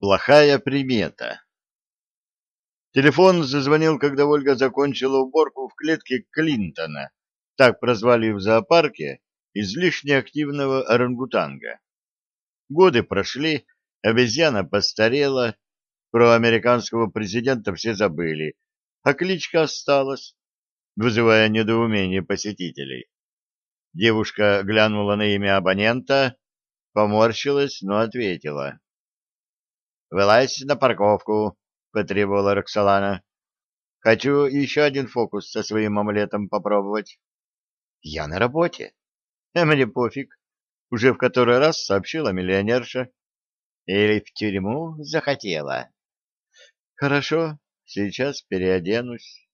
Плохая примета. Телефон зазвонил, когда Ольга закончила уборку в клетке Клинтона, так прозвали в зоопарке излишне активного орангутанга. Годы прошли, обезьяна постарела, про американского президента все забыли, а кличка осталась, вызывая недоумение посетителей. Девушка глянула на имя абонента, поморщилась, но ответила. — Вылазь на парковку, — потребовала Роксолана. — Хочу еще один фокус со своим амулетом попробовать. — Я на работе. Мне пофиг. Уже в который раз сообщила миллионерша. Или в тюрьму захотела. — Хорошо, сейчас переоденусь.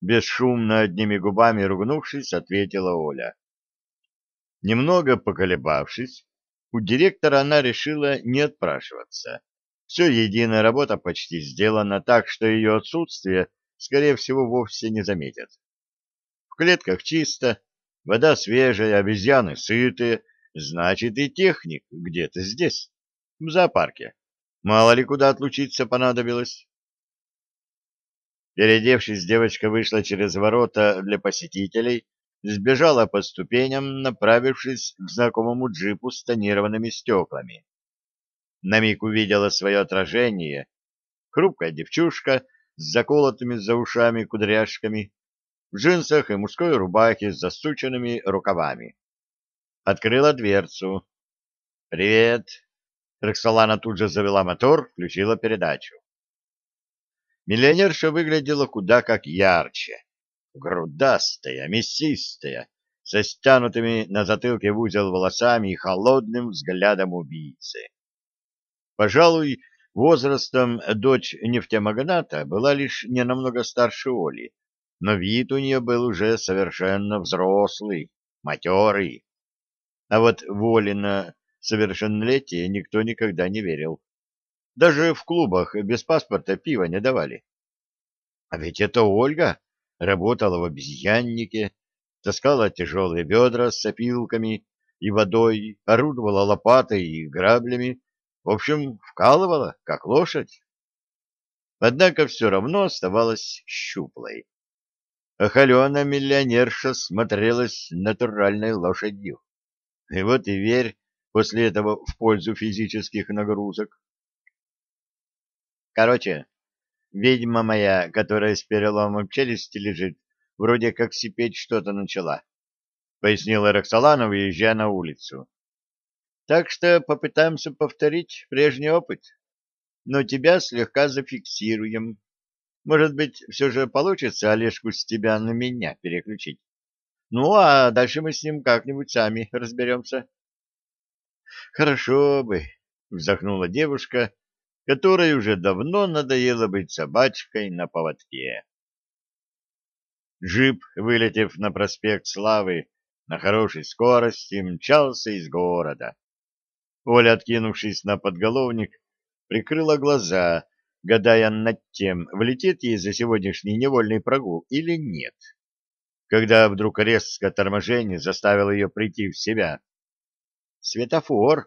Бесшумно одними губами ругнувшись, ответила Оля. Немного поколебавшись, у директора она решила не отпрашиваться. Все единая работа почти сделана так, что ее отсутствие, скорее всего, вовсе не заметят. В клетках чисто, вода свежая, обезьяны сытые, значит и техник где-то здесь, в зоопарке. Мало ли куда отлучиться понадобилось. Переодевшись, девочка вышла через ворота для посетителей сбежала по ступеням, направившись к знакомому джипу с тонированными стеклами. На миг увидела свое отражение. Хрупкая девчушка с заколотыми за ушами кудряшками, в джинсах и мужской рубахе с засученными рукавами. Открыла дверцу. «Привет!» Роксолана тут же завела мотор, включила передачу. Миллионерша выглядела куда как ярче грудастая, мясистая, со стянутыми на затылке в узел волосами и холодным взглядом убийцы. Пожалуй, возрастом дочь нефтемагната была лишь не намного старше Оли, но вид у нее был уже совершенно взрослый, матерый. А вот в на совершеннолетие никто никогда не верил. Даже в клубах без паспорта пива не давали. А ведь это Ольга работала в обезьяннике, таскала тяжелые бедра с опилками и водой, орудовала лопатой и граблями, в общем, вкалывала, как лошадь. Однако все равно оставалась щуплой. А холеная миллионерша смотрелась натуральной лошадью. И вот и верь после этого в пользу физических нагрузок. Короче, Ведьма моя, которая с переломом челюсти лежит, вроде как сипеть что-то начала, — пояснила Роксолана, выезжая на улицу. — Так что попытаемся повторить прежний опыт. Но тебя слегка зафиксируем. Может быть, все же получится Олежку с тебя на меня переключить. Ну, а дальше мы с ним как-нибудь сами разберемся. — Хорошо бы, — вздохнула девушка, которой уже давно надоело быть собачкой на поводке. Джип, вылетев на проспект Славы, на хорошей скорости мчался из города. Оля, откинувшись на подголовник, прикрыла глаза, гадая над тем, влетит ей за сегодняшний невольный прогул или нет. Когда вдруг резкое торможение заставило ее прийти в себя. «Светофор»,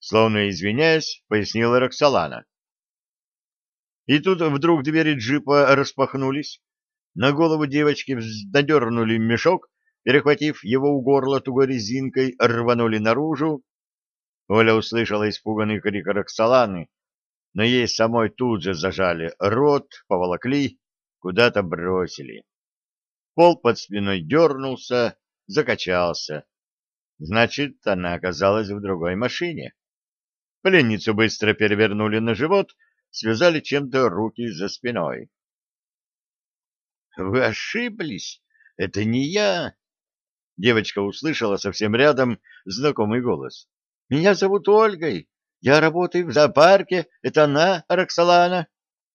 словно извиняясь, пояснила Роксолана. И тут вдруг двери джипа распахнулись. На голову девочки надернули мешок, перехватив его у горла тугой резинкой, рванули наружу. Оля услышала испуганный крик Роксоланы, но ей самой тут же зажали рот, поволокли, куда-то бросили. Пол под спиной дернулся, закачался. Значит, она оказалась в другой машине. Пленницу быстро перевернули на живот, связали чем-то руки за спиной. — Вы ошиблись? Это не я! Девочка услышала совсем рядом знакомый голос. — Меня зовут Ольгой. Я работаю в зоопарке. Это она, Роксолана.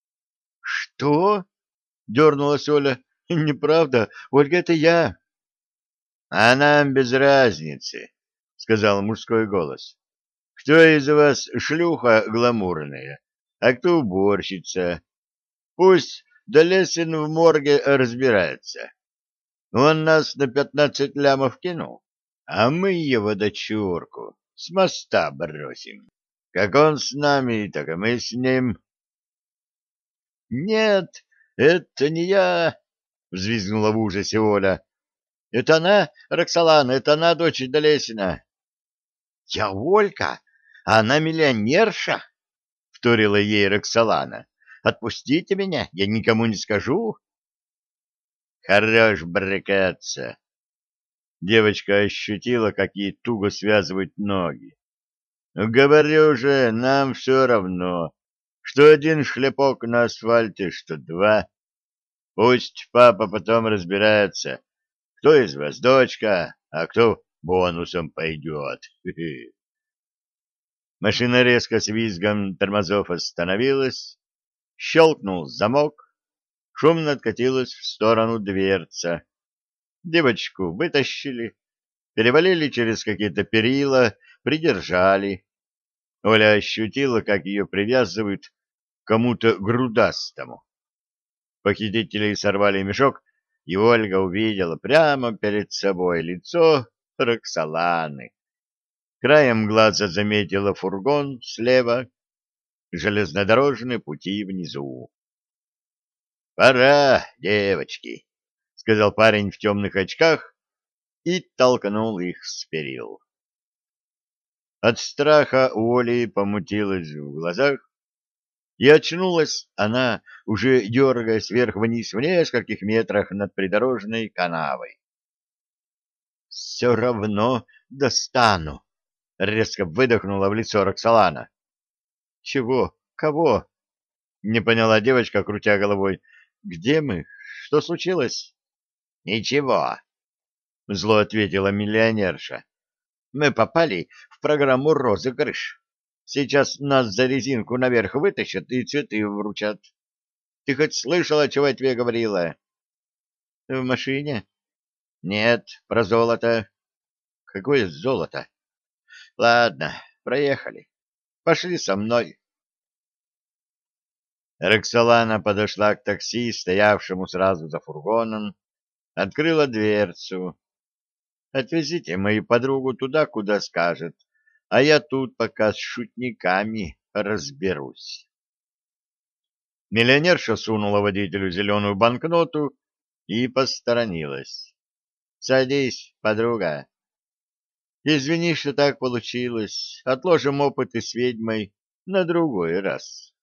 — Что? — дернулась Оля. — Неправда. Ольга, это я. — А нам без разницы, — сказал мужской голос. — Кто из вас шлюха гламурная? а кто уборщица. Пусть Долесин в морге разбирается. Он нас на пятнадцать лямов кинул, а мы его дочурку с моста бросим. Как он с нами, так и мы с ним. Нет, это не я, взвизгнула в ужасе Оля. Это она, Роксолана, это она, дочь Долесина. Я Олька, а она миллионерша, вторила ей Роксолана. Отпустите меня, я никому не скажу. Хорош брыкаться. Девочка ощутила, как ей туго связывают ноги. Говорю же, нам все равно, что один шлепок на асфальте, что два. Пусть папа потом разбирается, кто из вас дочка, а кто бонусом пойдет. Машина резко с визгом тормозов остановилась, щелкнул замок, шумно откатилась в сторону дверца. Девочку вытащили, перевалили через какие-то перила, придержали. Оля ощутила, как ее привязывают к кому-то грудастому. Похитители сорвали мешок, и Ольга увидела прямо перед собой лицо Роксоланы. Краем глаза заметила фургон слева, железнодорожные пути внизу. — Пора, девочки, — сказал парень в темных очках и толкнул их с перил. От страха у Оли помутилась в глазах, и очнулась она, уже дергаясь вверх-вниз в нескольких метрах над придорожной канавой. — Все равно достану! — резко выдохнула в лицо Роксолана. — Чего? Кого? — не поняла девочка, крутя головой. — Где мы? Что случилось? — Ничего, — зло ответила миллионерша. — Мы попали в программу розыгрыш. Сейчас нас за резинку наверх вытащат и цветы вручат. Ты хоть слышала, чего я тебе говорила? — В машине? — Нет, про золото. — Какое золото? — Ладно, проехали. Пошли со мной. Роксолана подошла к такси, стоявшему сразу за фургоном, открыла дверцу. — Отвезите мою подругу туда, куда скажет а я тут пока с шутниками разберусь. Миллионерша сунула водителю зеленую банкноту и посторонилась. — Садись, подруга. — Извини, что так получилось. Отложим опыты с ведьмой на другой раз.